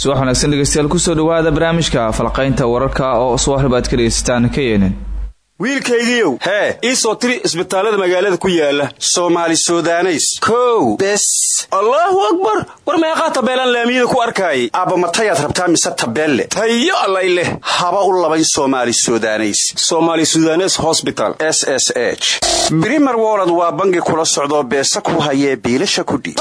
subax wanaagsan dhegeystayaal ku soo dhawaada barnaamijka falqaynta wararka oo subaxrib aad ka dhegeysataan ka yeenin. Wiilkaygiiow hee ii soo tiri isbitaallada magaalada ku yaalla soomaali sudaneys. Kow bes. Allaahu akbar! War meeqaa tabeelaan laamiyada ku arkaayay aabba matayaad rabtaa mise tabeelle? Tayo allay leh. Haba u labayn somaali sudaneys. Somaali sudanes hosbital s s h. Brimer wolod waa bangi kula socdoo beesa ku hayee biilasha kudhiib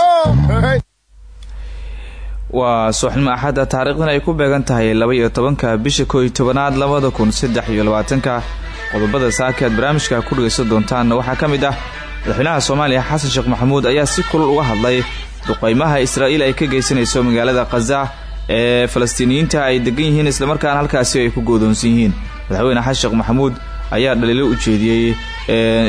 waa subaxnimo axadda taariikhdan ay ku beegan tahay laba iyo tobanka bisha koo iyo tobanaad labada kun saddex iyo labaatanka. Qodobada saaka aad barnaamijka ku dhegaysan doontaan waxaa ka mid ah madaxweynaha soomaaliya xasan sheekh maxamuud ayaa si kulul uga hadlay duqaymaha israa'iil ay ka geysanayso magaalada khaza ee falastiiniyiinta ay degan yihiin islamarkaana halkaasi ay ku goodoonsan yihiin. Madaxweyne xasan sheekh maxamuud ayaa dhaliilo u jeediyey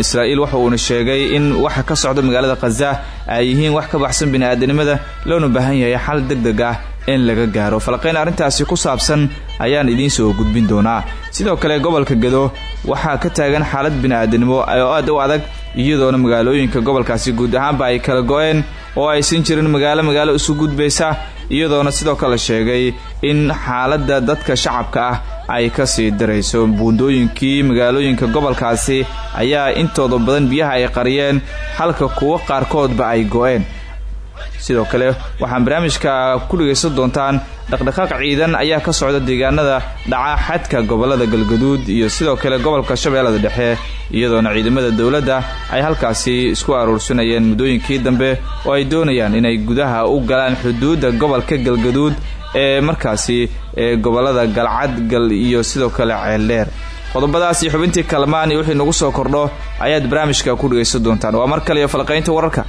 israa'iil waxa uuna sheegay in waxa ka socda magaalada khaza ay yihiin wax ka baxsan bini'aadanimada loona baahan yahay xal deg deg ah in laga gaaro. Falaqayn arrintaasi ku saabsan ayaan idiin soo gudbin doonaa. Sidoo kale gobolka gado waxaa ka taagan xaalad bini'aadanimo oo aad u adag iyadoona magaalooyinka gobolkaasi guud ahaanba ay kala go-een oo aysan jirin magaalo magaalo isu gudbaysa iyadoona sidoo kale sheegay in xaaladda dadka shacabka ah ay ka sii darayso buundooyinkii magaalooyinka gobolkaasi ayaa intooda badan biyaha ay qariyeen halka kuwo qaarkoodba ay go-een. Sidoo kale waxaan barnaamijka ku dhegaysan doontaan dhaqdhaqaaq ciidan ayaa ka socda deegaanada dhaca xadka gobollada galgaduud iyo sidoo kale gobolka shabeellada dhexe iyadoona ciidamada dowladda ay halkaasi isku aruursanayeen muddooyinkii dambe oo ay doonayaan inay gudaha u galaan xuduudda gobolka galgaduud ee markaasi gobollada galcadgal iyo sidoo kale ceeldheer qodobadaas iyo xubintii kalmaan iyo wixii nagu soo kordho ayaad barnaamijka ku dhegaysan doontaan. Waa mar kale iyo falqaynta wararka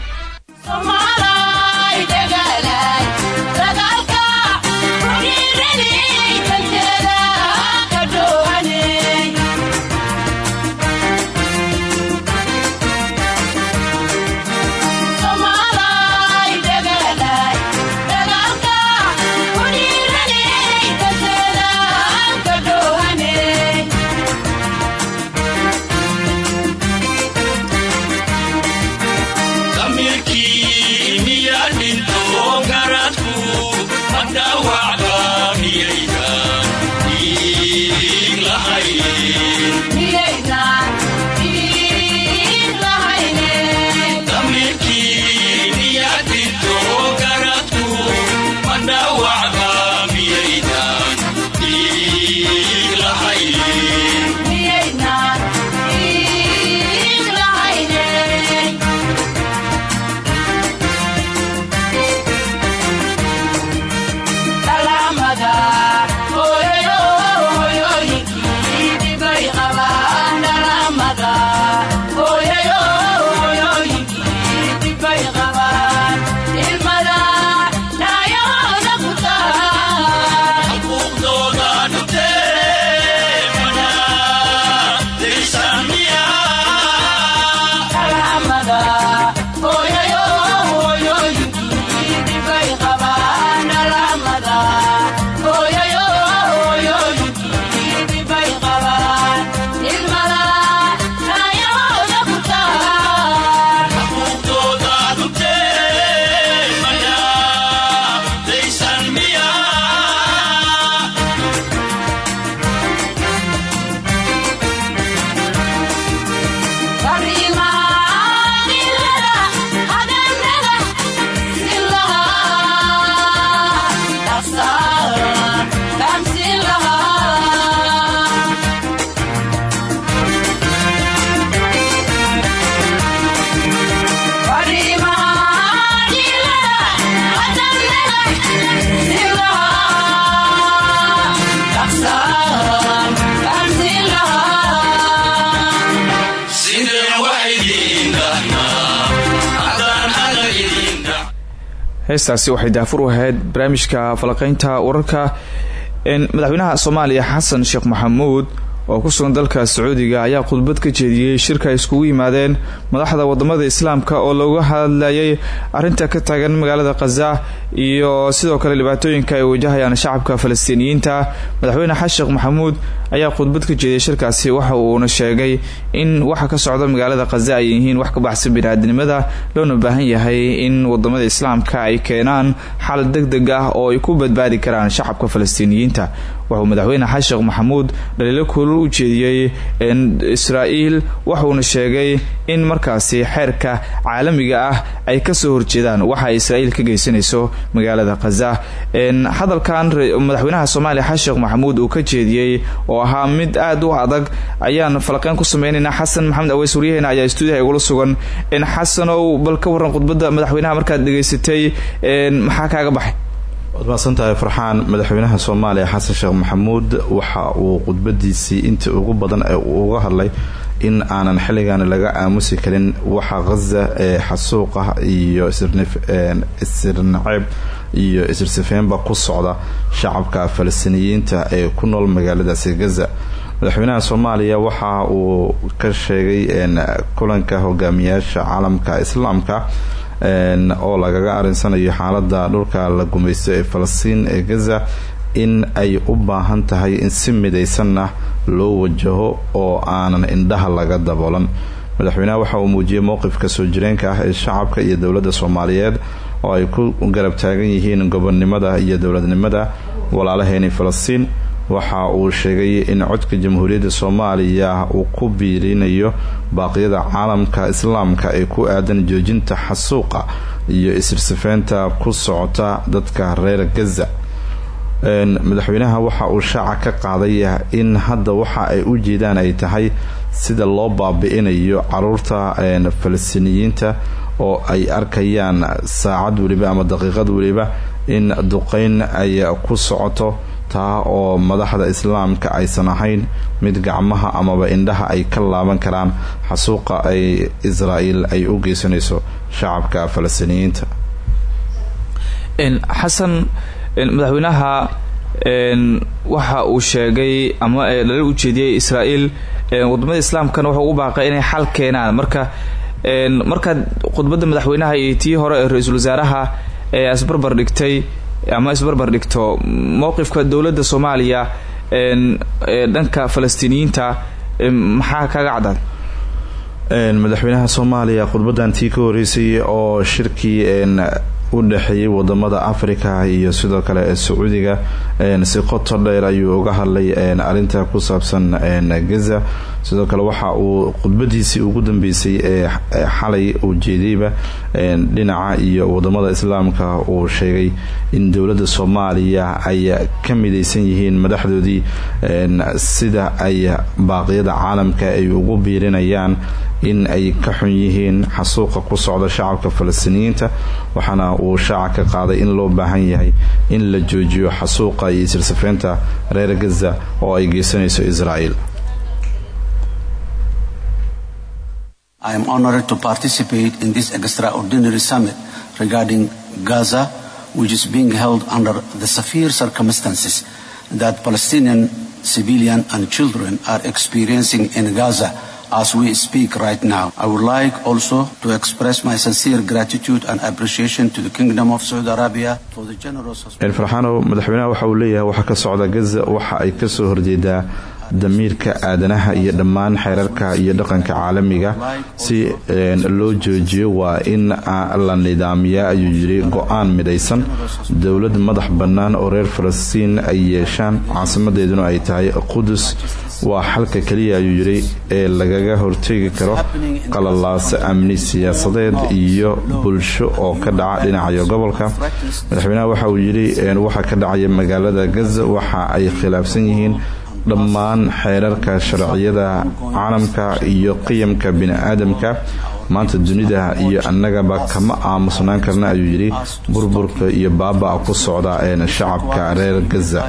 heestaasi waxay daafur u ahayd barnaamijka falaqaynta wararka madaxweynaha soomaaliya xasan sheekh maxamuud oo ku sugan dalka sacuudiga ayaa khudbad ka jeediyey shirka ay iskugu yimaadeen madaxda waddamada islaamka oo looga hadlayay arinta ka taagan magaalada khaza iyo sidoo kale dhibaatooyinka ay wajahayaan shacabka falastiiniyiinta madaxweyne xasan maxamuud ayaa khudbad ka jeeday shirkaasi waxa uuna sheegay in waxa ka socda magaalada khaza ay yihiin wax ka baxsan biniaadnimada loona baahan yahay in waddamada islaamka ay keenaan xal deg deg ah oo ay ku badbaadi karaan shacabka falastiiniyiinta. Wuxuu madaxweyne xasan maxamuud dhaliilo kulul u jeediyey israa'iil wuxuuna sheegay in markaasi xeerka caalamiga ah ay ka soo horjeedaan waxa israa'iil ka geysanayso magaalada khaza hadalkan madaxweynaha soomaaliya xasan sheekh maxamuud uu ka jeediyey oo ahaa mid aad u adag ayaan falaqeyn ku sameynaynaa xasan maxamed aweys waryaheena ayaa stuudiyaha igula sugan. Xasanow bal ka waran khudbadda madaxweynaha markaad dhegaysatay maxaa kaaga baxay? Waad mahadsantahay farxaan. Madaxweynaha soomaaliya xasan sheekh maxamuud waxa uu khudbadiisii intii ugu badan ee uga hadlay in aanan xilligan laga aamusi karin waxa khaza ee xasuuqa iyo isirnaceeb iyo isirsifeynba ku socda shacabka falastiiniyiinta ee ku nool magaaladaasi gaza madaxweynaha soomaaliya waxa uu ka sheegay kulanka hogaamiyaasha caalamka islaamka oo lagaga arinsanayo xaalada dhulka la gumaysto ee falastiin ee gaza in ay u baahan tahay in si midaysanna loo wajaho oo aanan indhaha laga daboolan madaxweynaha waxa uu muujiyey mowqifka soo jireenka ah ee shacabka iyo dowladda soomaaliyeed oo ay ku garab taagan yihiin gobonnimada iyo dowladnimada walaalaheeni falastiin. Waxa uu sheegay in codka jamhuuriyadda soomaaliya uu ku biirinayo baaqyada caalamka islaamka ee ku aadan joojinta xasuuqa iyo isirsifeynta ku socota dadka reer gaza madaxweynaha waxa uu shaaca ka qaaday in hadda waxa ay u jeedaan ay tahay sida loo baabi'inayo carruurta falastiiniyiinta oo ay arkayaan saacad weliba ama daqiiqad weliba in duqeyn ay ku socoto taa oo madaxda islaamka aysan ahayn mid gacmaha amaba indhaha ay ka laaban karaan xasuuqa ay israa'iil ay u geysanayso shacabka falastiiniyiinta xasan madaxweynaha waxa uu sheegay ama dhalil u jeediyey israa'iil waddamada islaamkana wuxuu ugu baaqay inay xal keenaan. Marka markaad khudbadda madaxweynaha iyo tii hore ee ra'iisul wasaaraha isbarbar dhigtay ama isbarbar dhigto mowqifka dowladda soomaaliya dhanka falastiiniyiinta maxaa kaga caddaad madaxweynaha soomaaliya khudbadan tii ka horeysay oo shirkii u dhexeeyay waddamada africa iyo sidoo kale sacuudiga. Si qoto dheer ayuu uga hadlay arinta ku saabsan gaza sidoo kale waxa uu khudbadiisii ugu dambeysay ee xalay uu jeedayba dhinaca iyo waddamada islaamka uu sheegay in dowladda soomaaliya ay ka midaysan yihiin madaxdoodii sida ay baaqyada caalamka ay ugu biirinayaan in ay ka xun yihiin xasuuqa ku socda shacabka falastiiniyiinta waxaana uu shaaca ka qaaday in loo baahan yahay in la joojiyo xasuuqa iyo isirsafeynta reer gaza oo ay geysanayso israa'iil I am honored to participate in this extraordinary summit regarding Gaza, which is being held under the severe circumstances that Palestinian civilians and children are experiencing in Gaza as we speak right now. I would like also to express my sincere gratitude and appreciation to the Kingdom of Saudi Arabia for the generous farxaanow madaxweynaha waxa uu leeyahay waxa ka socda gaza waxa ay ka soo horjeedaa damiirka aadanaha iyo dhammaan xeerarka iyo dhaqanka caalamiga si loo joojiyo waa in la nidaamiyaa ayuu yiri go'aan midaysan. Dowlad madax bannaan oo reer falastiin ay yeeshaan caasimadeeduna ay tahay qudus waa xalka keliya ayuu yiri ee lagaga hortegi karo qalalaase amni siyaasadeed iyo bulsho oo ka dhaca dhinacayo gobolka. Madaxweynaha waxa uu yiri waxa ka dhacaya magaalada gaza waxa ay khilaafsan yihiin dhammaan xeerarka sharciyada caalamka iyo qiyamka bini-aadamka. Maanta dunida iyo annagaba kama aamusnaan karna ayuu yidhi. Burburka iyo baaba-a ku socda shacabka reer gaza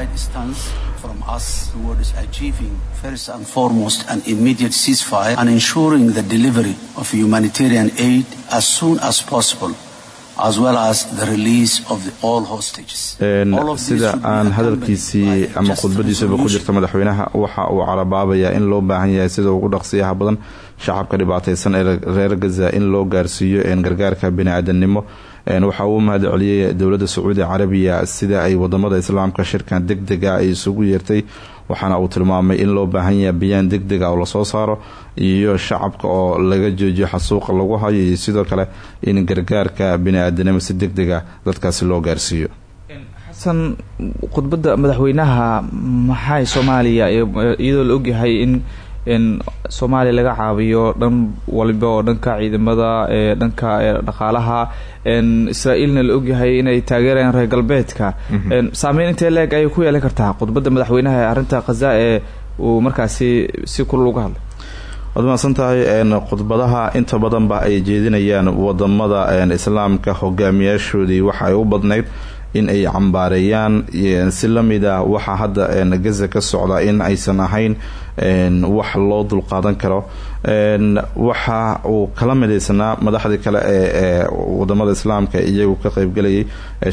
sida aan hadalkiisii ama khudbadiisuba ku jirta madaxweynaha waxa uu carabaabayaa in loo baahan yahay sida ugu dhaqsiyaha badan shacabka dhibaataysan ee reer gaza in loo gaarsiiyo gargaarka bini-aadanimo. Waxa uu mahad celiyey dowladda sacuudi carabiya sida ay waddamada islaamka shirkan deg dega ay isugu yeertay waxaana uu tilmaamay in loo baahan yahay bayaan deg dega oo la soo saaro iyo shacabka oo laga joojiyo xasuuqa lagu hayo iyo sidoo kale in gargaarka bini-aadanimo si deg dega dadkaasi loo gaarsiiyo. Xasan khudbadda madaxweynaha maxay soomaaliya iyadoo la ogyahay in in soomaaliya laga caabiyo dhan waliba oo dhanka ciidamada ee dhanka dhaqaalaha israa'iilna la ogyahay inay taageerayaan reer galbeedka. Saameyn intee leeg ayay ku yeelan kartaa khudbadda madaxweynaha ee arrinta khaza ee uu markaasi si kulul uga hadlay? Waad mahadsan tahay khudbadaha inta badanba ay jeedinayaan waddamada islaamka hogaamiyaashoodii waxa ay u badnayd in ay cambaareeyaan si la mid ah waxaa hadda gaza ka socda in aysan ahayn wax loo dulqaadan karo waxa uu kala midaysanaa madaxdii kale ee waddamada islaamka iyagu ka qeybgelayay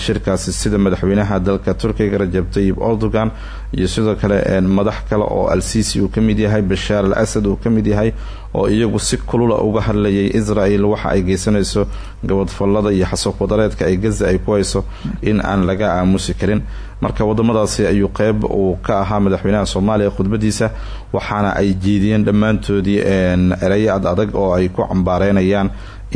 shirkaasi sida madaxweynaha dalka turkiga rajab tayib erdogan iyo sidoo kale madax kale oo al-sisi uu ka mid yahay bashaar al asad uu ka mid yahay oo iyagu si kulula uga hadlayay israel waxa ay geysanayso gabadfallada iyo xasuuq wadareedka ay gaza ay ku hayso in aan laga aamusi karin marka wadamadaasi ayuu qeyb uu ka ahaa madaxweynaha soomaaliya khudbadiisa waxaana ay jeediyeen dhammaantoodii erayo ad adag oo ay ku cambaareynayaan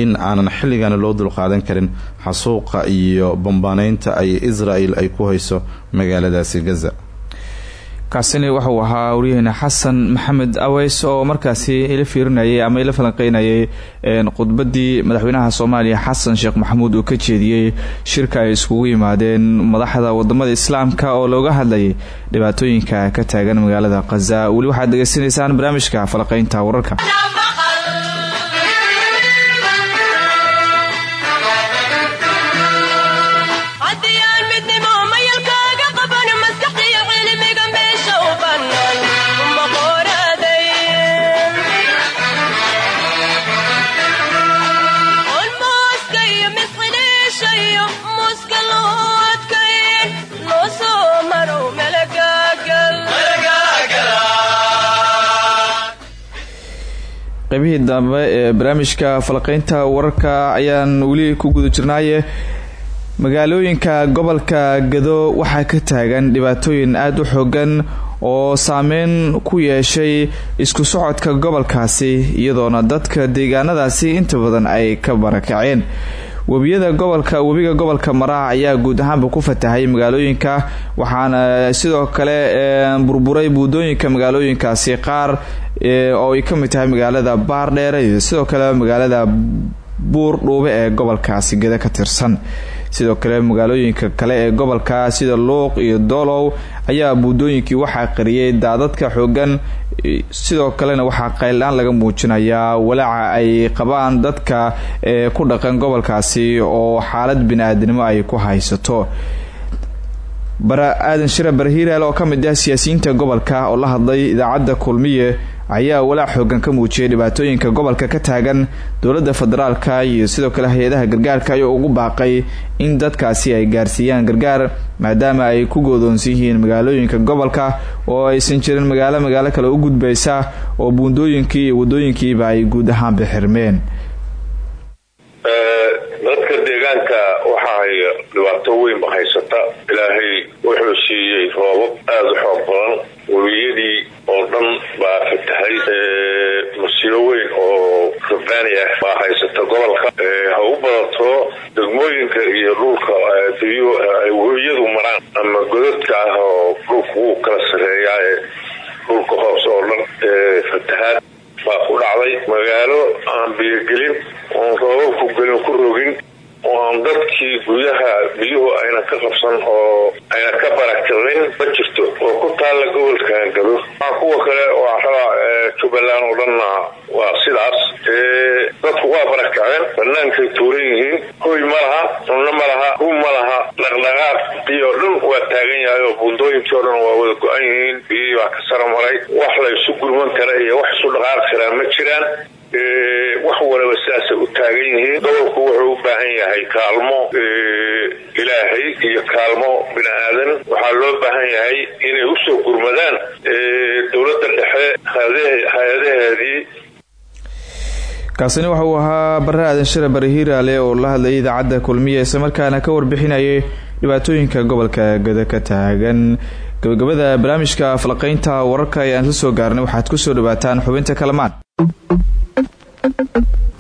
in aanan xilligan loo dulqaadan karin xasuuqa iyo bambaaneynta ay israel ay ku hayso magaaladaasi gaza kaasini waxauu ahaa waryaheena xasan maxamed aweys oo markaasi ila fiirinayay ama ila falanqeynayay khudbadii madaxweynaha soomaaliya xasan sheekh maxamuud uu ka jeediyey shirka ay iskugu yimaadeen madaxda waddamada islaamka oo looga hadlayay dhibaatooyinka ka taagan magaalada khaza weli waxaad degeysanaysaan barnaamijka falanqeynta wararka qaybihii dambe ee barnaamijka falaqeynta wararka ayaan weli ku guda jirnaaye. Magaalooyinka gobolka gado waxaa ka taagan dhibaatooyin aada u xoogan oo saameyn ku yeeshay isku socodka gobolkaasi iyadoona dadka deegaanadaasi inta badan ay ka barakaceen webiyada gobolka webiga gobolka maraac ayaa guud ahaanba ku fatahay magaalooyinka waxaana sidoo kale burburay buudooyinka magaalooyinkaasi qaar oo ay ka mid tahay magaalada baardheere sidoo kale magaalada buur dhuube ee gobolkaasi geda ka tirsan. Sidoo kale magaalooyinka kale ee gobolka sida luuq iyo doolow ayaa buudooyinkii waxaa qariyay daadadka xoogan sidoo kalena waxaa qayldhaan laga muujinayaa walaaca ay qabaan dadka ee ku dhaqan gobolkaasi oo xaalad bini-aadnimo ay ku haysato. Bara aadan shira barhiireel oo ka mid ah siyaasiyiinta gobolka oo la hadlay idaacadda kulmiye ayaa walaac xoogan ka muujiyay dhibaatooyinka gobolka ka taagan dowladda federaalka iyo sidoo kale hay'adaha gargaarka ayuu ugu baaqay in dadkaasi ay gaarsiiyaan gargaar maadaama ay ku goodoonsan yihiin magaalooyinka gobolka oo aysan jirin magaalo magaalo kale u gudbaysa oo buundooyinkii iyo wadooyinkiiba ay guud ahaanba xirmeen dadka deegaanka waxa ay dhibaato weynba haysata. Ilaahay wuxuu siiyey roobab aada u xoog badan. Webiyadii dhan baa fatahay musiibo weyn oo rabbaani ah baa haysata gobolka. Ha u badato degmooyinka iyo dhulka webiyadu maraan ama godadka ah oo dhulka wuu kala sareeyaa ee dhulka hoose oo dhan fatahaad baa ku dhacday magaalo aan biyogelin oon roobabku gelin ku rogin oo aan dadkii gudaha biyuhu ayna ka qabsan oo ayna ka barakicin ma jirto oo ku taalla gobolkan gado kuwa kale waa rabaa jubbaland oo dhanna waa sidaas dadku waa barakaceen banaankay tuuran yihiin hoy ma laha cunno ma laha hu ma laha dhaqdhaqaaqii oo dhan waa taagan yahay oo buundooyinkii oo dhan waa wada go-an yihiin biyihii baa ka sara maray wax la isu gurman kara iyo dhaqaaqi karaa ma jiraan wax walaba sidaasay u taagan yihiin. Gobolku wuxuu u baahan yahay kaalmo ilaahay iyo kaalmo bini aadan waxaa loo baahan yahay inay u soo gurmadaan dowladda dhexe hay'adaheedii. Kaasina waxa uu ahaa bare aadan shire bare hiiraale oo la hadlayay idaacadda kulmiya islamarkaana ka warbixinayay dhibaatooyinka gobolka gada ka taagan gabagabada barnaamijka falaqeynta wararka ee aan la soo gaarnay waxaad ku soo dhawaataan xubinta kalamaan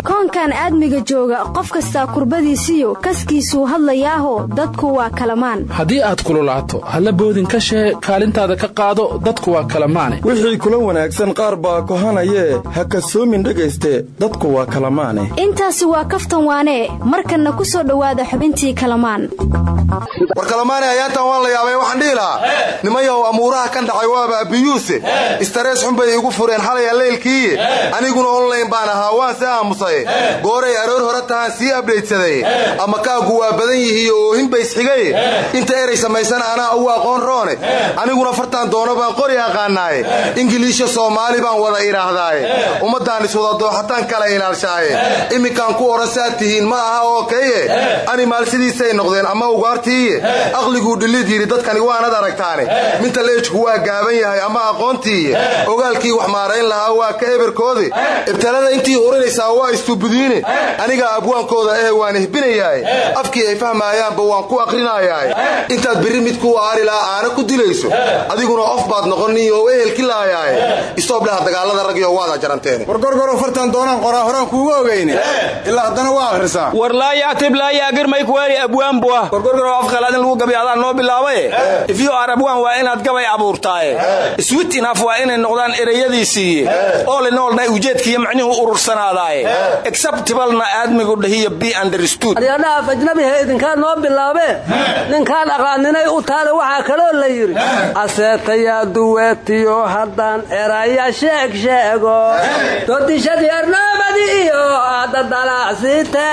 koonkan aadmiga jooga qof kastaa kurbadiisiyo kaskiisuu hadlayaaho dadku waa kalamaan. Haddii aad kululaato halla boodin ka shee kaalintaada ka qaado dadku waa kalamaane. Wixii kula wanaagsan qaar baa kohanayee ha kasoomin dhegayste dadku waa kalamaane. Intaasi waa kaftan waanee markanna ku soo dhowaada xubintii kalamaan. War kalamaane ayaantan waan la yaabay waxaan dhihi lahaa nimayahow amuuraha kan dhacay waaba abiyuuse. Istarees xun bay igu fureen xalaya leylkiiye aniguna onlayn baan ahaa waan aamusay gooray aroor hore tahaan sii abdhaydsaday ama kaagu waa badan yihiiyo oohin baysxigay inta eray samaysana anaa ugu aqoon roone aniguna fartaan doono baan qori aqaanaaye ingiliisha soomaali baan wada idhaahdaaye ummaddaan iswada dooxataan kala ilaalshaaye imminkaan ku odhan saad tihiin ma aha oo kaye animaal sidiisay noqdeen ama ugaartiiye aqliguu dhillid yidhi dadkani waanad aragtaane minta leejku waa gaaban yahay ama aqoontiiye ogaalkii wax maarayn lahaa waa ka eberkoodi. Ibtalada intii hurinaysaa waa istubudiine anigaa abwaankooda ehe waan ihbinayaaye afkii ay fahmaayaanba waan ku aqrinayaaye intaad birri mid kuu aari lahaa aana ku dilayso. Adiguna of baad noqoni oo ehelki laayaaye istoobdhaha dagaalada ragyo waada jaranteene wargorgoro fartan doonaan qoraa horaan kuuga ogayne ilaa haddana waa akhrisaa. War laa yaatib laa yaagirmay kuwaari abwaan bua. Wargorgoro afqalaad in lagu gabi adaan noo bilaabaye ifyo ar abwaan waa inaad gabay abuurtaaye. Swit inaf waa inay noqdaan ereyadiisiiye oolinoolna ujeedkiiyo macnihu urursanaadaaye exceptiblena aadmigu dhahiyo b understood. Aryadhaaf ajnabiha idinkaa noo bilaabee ninkaan aqaaninay u taale waxaa kaloo la yidhi aseetayaa duweetiyo haddaan eraya sheeg sheego. Dodishadii arnoomadi iyo dadalacsite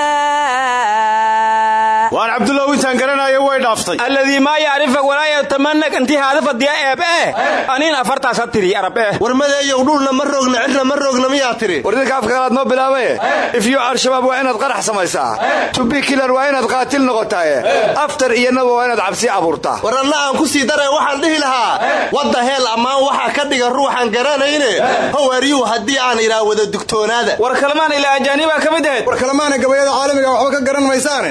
waan cabdulow intaan garanayo way dhaaftay. Alladii maa yacrifak walaa yatamannak intii haadafadiya eeb eh? Aniin afartaas ha tiri arab eh? Warmadeeyow dhulna ma roogna cidna ma roogna miyaa tiri? War idinka afkalaad noo bilaabaye? Ifyo al-shabaab waa inaad qarax samaysaa tubi kilar waa inaad qaatil noqotaaye aftar iyo naba waa inaad cabsi abuurtaa. War anna aan ku sii dareen waxaan dhihi lahaa wadda heel ammaan waxaa ka dhiga ruuxaan garanayne howaryuu haddii aan idhaa wada dugtoonaada. War kalmaan ilaa ajaanibaa ka mid ahayd war kalamaana gabayada caalamiga waxba ka garan maysaane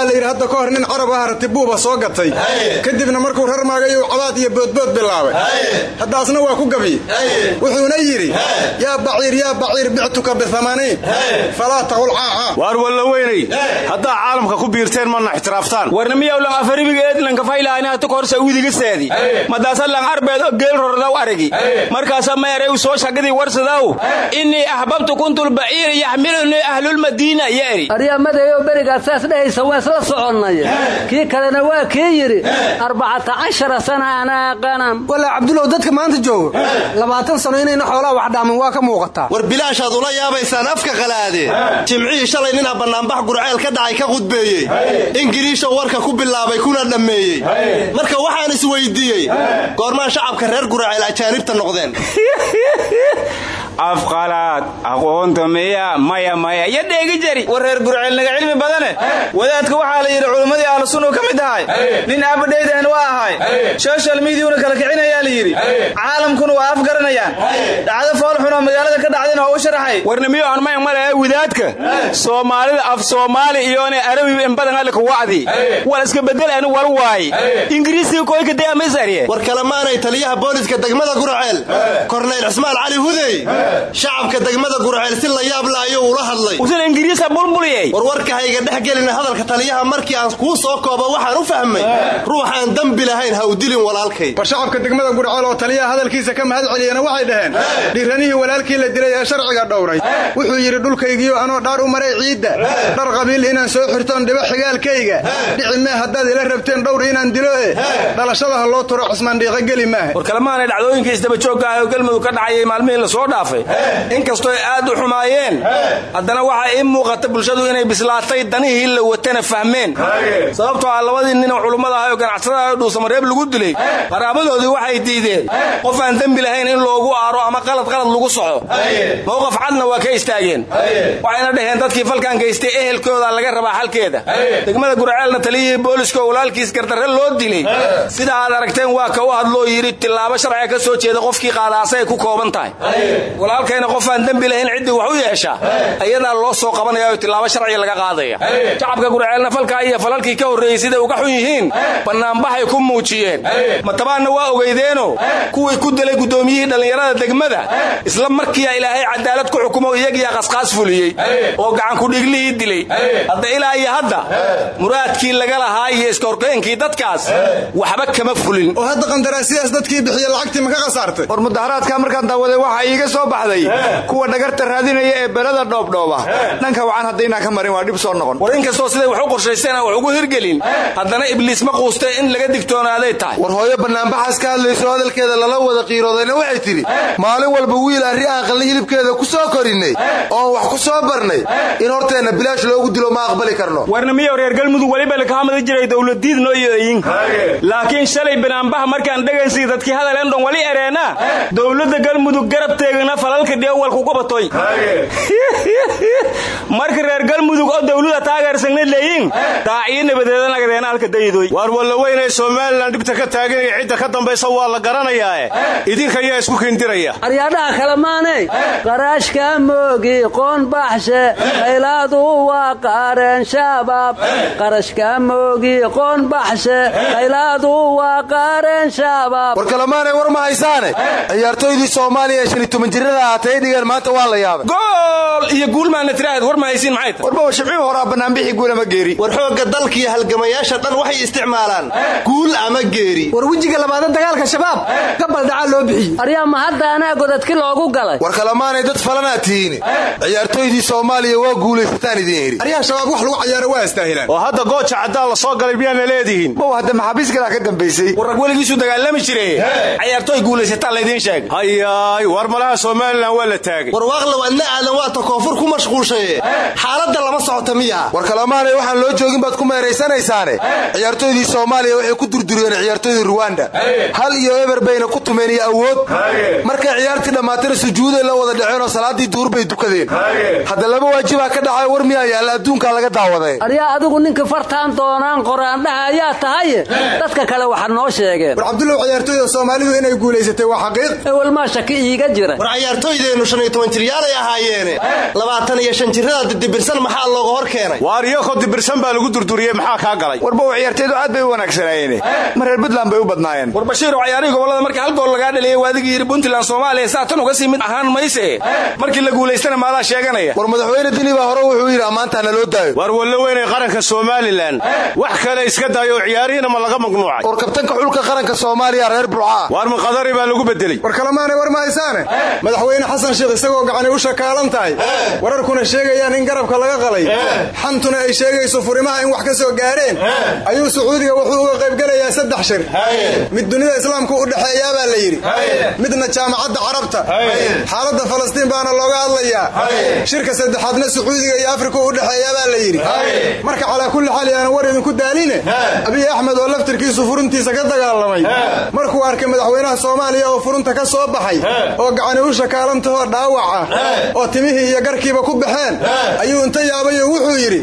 waxaa la yidhi hadda ka hor nin carab ah ratibuuba soo gatay. Kadibna markuu rarmaagayuu cabaad iyo boodbood bilaabay. Haddaasna waa ku gabiy wuxuuna yidhi yaa baciir yaa baciir bictuka biamaniin falaa taqul caaca. Waar walla weynay? Haddaa caalamka ku biirteen mana ixtiraaftaan warnamiyowlan afaribiga eedlanka faylahanihata kahor sauudiga seedi. Madaasalan arbeed geel rordaw aragi. Markaasa meeray soo shagadii warsadaw. Innii axbabtu kuntulbaciir yaxmilunii ahlulmadiina ya eri aryamadeeyo berigaad saas dhehaysa waa isla soconnay kii kalena waa kii yidhi arbacata cashara sana anaa qanam walaa cabdulow dadka maanta jooga labaatan sano inayna xoolaha wax dhaamin waa ka muuqataa war bilaashaad ula yaabaysaan afka qalaade. Jimcihii shalay ninaa bannaanbax gurceel ka dhacay ka qudbeeyey ingiriisha warka ku bilaabay kuna dhammeeyey. Marka waxaan isweydiiyey goormaan shacabka reer gurceel ajaanibta noqdeen afqalaad aqoonta miya maya maya iyo dheegi jari. War reer gurceelnaga cilmi badane. Wadaadka waxaa la yidhi culimmadii ahlusunnu ka mid ahay. Nin abadhaydan waa ahay. Social mediuna kala kicinayaa la yidhi. Caalamkuna waa afgaranayaan. Dhacdo foolxunoo magaalada ka dhacdayna waa u sharaxay warnimiyo aan may male wadaadka? Soomaalida af soomaali iyoona arabi in badan alle ku wacdi. Wal iska bedel anu wal waay. Ingiriisiga koyka dee amasariye war kalemaanay taliyaha booliska degmada gurceel korneyl cismaan cali hudey shacabka degmada gurceel si la yaab la ayuu ula hadlay. Usan ingiriisa bulbuliyey war warka hayga dhex gelina hadalka taliyaha markii aan kuu soo kooba waxaan u fahmay ruuxaan dembi lahayn ha u dilin walaalkay. War shacabka degmada gurceel oo taliyaha hadalkiisa ka mahad celiyena waxay dhaheen dhiiranihii walaalkii la dilay ee sharciga dhowray. Wuxuu yidhi dhulkaygiyo anoo dhaar u maray ciidda. Dhar qabiil inaan soo xirtoon dhibo xigaalkayga. Dhici mee haddaad ila rabteen dhowr inaan dilo e dhalashada ha loo turo cusmaan dhiiqa geli maaha. War kalemaanay dhacdooyinka isdabajoogga ah oo galmudug ka dhacayay maalmihii la soo dhaafay inkastoo ay aad u xumaayeen haddana waxaa ii muuqata bulshadu inay bislaatay danihii la watana fahmeen. Sababtoo ah labadii ninoo culummada ahay oo ganacsadaha oo dhuusamareeb lagu dilay qaraabadoodii waxay diideen qof aan dembi lahayn in loogu aaro ama qalad qalad lagu soco. Mowqaf cadna waa ka istaageen. Waxayna dhaheen dadkii falkan gaystay ehelkooda laga rabaa xalkeeda degmada gurceelna taliyihii booliska oo walaalkiis gardarre loo dilay. Sida aad aragteen waa ka u hadloo yidhi tillaabo sharciga ka soo jeeda qofkii qaadaasay ku kooban tahay walaalkayna qofaan dembi lahayn ciddii wax u yeesha ayadaa loo soo qabanaya oo tilaabo sharciga laga qaadaya. Shacabka gurceelna falkaa iyo falalkii ka horreeyey siday uga xun yihiin. Bannaanbaxay ku muujiyeen. Matabaanna waa ogeydeeno kuwii ku dilay guddoomiyihii dhallinyarada degmada. Isla markiiya ilaahay cadaalad ku xukumo iyagiyaa qasqaas fuliyey. Oo gacankudhiglihii dilay. Hadda ilaa iyo hadda muraadkii laga lahaa iyo iskahorkeenkii dadkaas waxba kama fulin. Oo hadda qandaraasiyaas dadkii bixiye lacagtii ma ka khasaartay? War mudaharaadka markaan daawaday waxaa iiga soo baxday. Kuwa dhagarta raadinaya ee belada dhoobdhooba. Dhanka wacan haddaynaan ka marin waa dhib soo noqon. War inkastoo siday wax u qorshaysteen aan wax ugu hirgelin. Haddana ibliis ma quustee in laga digtoonaaday tahay. War hooyo bannaanbaxaas ka hadlayso hadalkeeda lala wada qiiroodayna waxay tidhi maalin walba wiil arri aan qalli hilibkeeda ku soo korinnay oon wax ku soo barnay. In horteenna bilaash loogu dilo ma aqbali karno. Warnamiyo reer galmudug weliba lakahamadi jiray dowladiidno iyo eyin laakiin shalay banaanbaha markaan dhegaynsii dadkii hadaleen dhon wali ereena dowladda galmudug garab falalka dheewalku qabatoy marka reer galmudug oo dowladda taageersanna leeyin daaciyo nabadeeda nagadeena halka dayidoy waar wallaweynay somalilan dhibta ka taaganaya cidda ka dambaysa waa la garanayaae idinka yaa isku kindiraya. Aryaadhaha kale maanay qaraashka moogi qoon baxshe qaylaadu waa qaareen shabaab. Qarashka moogi qoon baxshe qaylaadu waa qaareen shabaab. War kalemaanay war ma haysaane? Ciyaartooydii soomaaliya ee shan iyo toban jirada ahaatay dhigeen maanta waa la yaabay. Gool! Iyo guulmaana tiraahad war ma haysiin maxay tahay warba shibcii horaa bannaanbixii guulama geeri. War xoogga dalkiiyo halgamayaasha dhan waxay isticmaalaan. Guul ama geeri. War wejiga labaada dagaalka shabaab. Ka baldhacaa loo bixiyey. Aryaa ma hadda anaa godadki loogu galay? War kalemaanay dad falanaad tihiin. Ciyaartooydii soomaaliya waa guulaysataan idin heri aryaha shabaab wax lagu cayaaro waa istaahilaan oo hadda gooja caddaan la soo galay miyaana leedihiin? Bow hadda maxaabiis kalaa ka dambaysay. Warrag weligiisu dagaalami jire cayaartooy guulaysataan laydiin sheegay. Hayaay war malaha somalilan waa la taagay. War waaqlow adna aadan waata koonfur ku mashquulshaye xaaladda lama socota miya. War kalemaanay waxaan loo joogin baad ku meeraysanaysaane ciyaartooydii soomaaliya waxay ku durduriyeen ciyaartooydii ruwanda hal iyo eber bayna ku tumeen iyo awood. Markay ciyaartii dhammaatana sujuuday la wada dhaceen oo salaaddii duur bay dukadeen. Hadda laba waajibaa ka dhacay war miyaa yaalla adduunkaa laga daawaday. Aryaa adigu ninka fartaan doonaan qoraandhaha ayaa tahaye dadka kale waxa noo sheegeen. War cabdullow ciyaartooyda soomaalidu inay guulaysatay waa xaqiiq. Ewelmaa shaki iiga jira. War ciyaartooydeennu shan iyo toban jiryaalay ahaayeene labaatan iyo shan jirrada didibirsan maxaa looga hor keenay? Waar iyakoo dibirsan baa lagu durduriyey maxaa kaa galay? Warbow ciyaartooydu aad bay u wanaagsanaayeen. Mar reer buntland bay u badnaayeen. War bashiiro cayaarihii gobollada markii hal gool lagaa dhaliyey waadigii yidhi puntland soomaaliya saa tan uga sii mid ahaan mayse. Markii la guulaystana maadaa sheeganaya. War madaxweyne dini baa hore wuxuu yidhi ammaantaa naloo daayo. Waar wallaweynay qaranka somalilan. Wax kale iska daayo oo ciyaarihiina ma laga mamnuucay war kabtanka xulka qaranka soomaaliya reer burcaa waar maqadari baa lagu bedelay. War kalemaanay war ma haysaane madaxweyne xasan sheekh isagoo gacani u shakaalan tahay. Wararkuna sheegayaan in garabka laga qalay. Xantuna ay sheegayso furimaha in wax ka soo gaareen. Ayuu sacuudiga wuxuu uga qaybgelayaa saddex shir. Mid dunida islaamku u dhexeeyaa baa la yidhi. Midna jaamacadda carabta. Xaaladda falastiin baana looga hadlayaa. Shirka saddexaadna sacuudiga iyo afrika u dhexeeyaa baa la yidhi. Marka calaa kulli xaal yaana war idinku daaline abiy axmed oo laftirkiisu furuntiisa ka dagaalamay. Markuu arkay madaxweynaha soomaaliya oo furunta ka soo baxay oo gacani u shakaalantahoo dhaawac ah oo timihii iyo garkiiba ku baxeen ayuu inta yaabayo wuxuu yidhi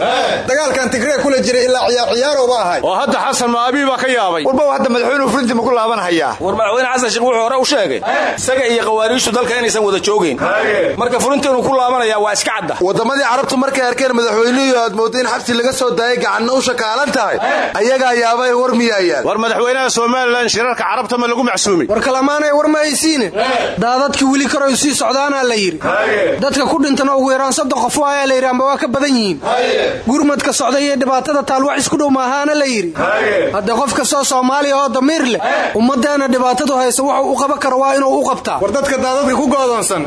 dagaalkan tigree kula jiray ilaa ciyaar ciyaarowba ahay. Oo hadda xasan ma abii baa ka yaabay. Warbow hadda madaxweynuhu furintii ma ku laabanhayaa. War madaxweyne xasan sheekh wuxuu hore u sheegay isaga iyo qawaariijtu dalka inaysan wada joogayn marka furinteenu ku laabanaya waa iska cadda. Wadammadii carabtu markay arkeen madaxweynihii aad moodda in xabsi laga soo daayay gacanna u shakaalan tahay ayagaa yaabay war miyaayaan. War madaxweynaha somalilan shirarka carabta ma lagu macsuumay war kalamaanay war ma haysiine daadadkii weli karoy sii socdaanaa la yidhi. Dadka ku dhintana ugu yaraan soddon qof ayaa la yidhi amba waa ka badan yihiin. Gurmadka socday iyo dhibaatada taalwax isku dhow maahaana la yidhi. Hadde qof kastoo soomaaliya oo damiir leh ummaddeena dhibaatadu haysa wuxuu u qaban karo waa inuu u qabtaa war dadka daadadka ku goodoonsan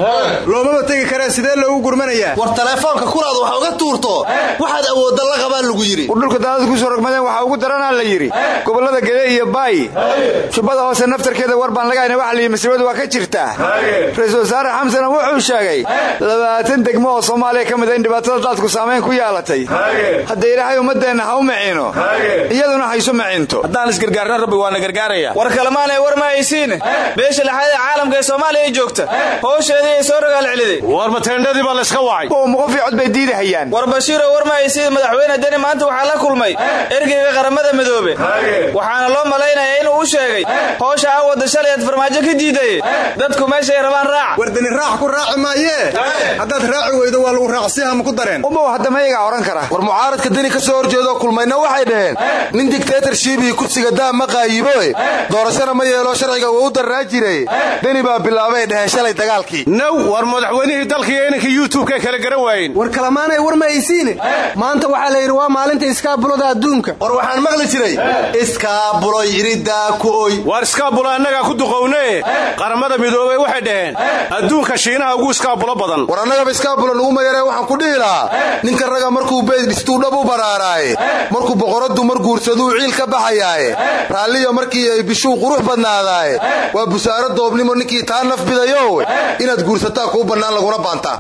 loomaba tegi karee sidee loogu gurmanayaa? War taleefoonka kulaad wax uga tuurto waxaad awoodda la qabaa lagu yidhi. War dhulka daadad ku soo rogmadeen waxaa ugu daranaa la yidhi. Gobollada gede iyo baay jubbada hoose naftarkeeda war baan laga hayna waxa la yidhi masiibadu waa ka jirtaa wasaare xamsana wuxuu sheegay. Labaatan degmo oo soomaaliya ka mida in dhibaatada daadku saamayn ku yeelatay. Hadda ilaahay ummaddeenna ha u miciino iyaduna haysu micinto. Haddaan isgargaarna rabbi waana gargaaraya war kalemaanay war ma haysiine beesha lixaad ee caalamka ee soomaaliya ay joogta. Howsheedii ay soo ragaal celiday war mateendhadii baa layska wacay. Bow muqofii cod bay diidahayaan. War bashiiro war ma haysiin madaxweyne deni maanta waxaa la kulmay. Ergeyga qaramada midoobe waxaana loo malaynayaa inuu u sheegay howsha aan wadda shalay aad farmaajo ka diidaye dadku meeshay rabaan raac wardani raax ku raaci maayee haddaad raaci weydo waa lagu raacsiha ma ku dareen? Umow haddamayagaa odhan kara. War mucaaradka deni ka soo horjeedoo kulmayna waxay dhaheen. Nin digtaytarshiibii kursiga daam ma qaayiboe doorashana ma yeelo sharciga wuu u darnaa jiray. Deni baa bilaabay dhaheen shalay dagaalkii. Naw war madaxweynihii dalkaiyo inankii yuutubkay kala garan waayeen. War kalamaanay war ma aysiine maanta waxaa la yidhi waa maalinta iskaabulada adduunka. War waxaan maqli jiray iskaabuloy iriddaa ku oy. Waar iskaabulo annagaa ku duqowne qaramada midoobey waxay dhaheen adduunka shiinaha ugu iskaabulo badan. War annagaba iskaabulo nuguma yaree waxaan ku dhihi lahaa ninka raga markuu beyd dhistuu dhab u baraaraaye markuu boqoraddu mar guursaduu ciil ka baxayaaye raalliya markii ay bishuu qurux badnaadaaye waa busaaro doobnimo ninkii taa naf bidayowe inaad guursataa kuu bannaan laguna baantaa